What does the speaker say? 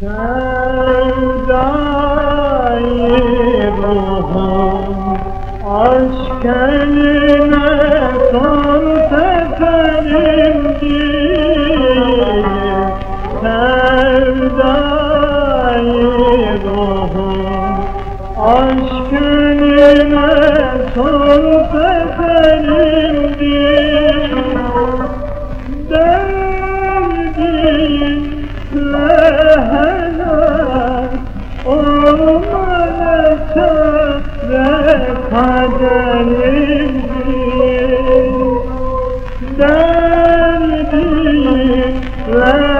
Sevdayı ruhum aşk eline son seferim değil Sevdayı aşk eline son seferim kaderimdir Derdin helak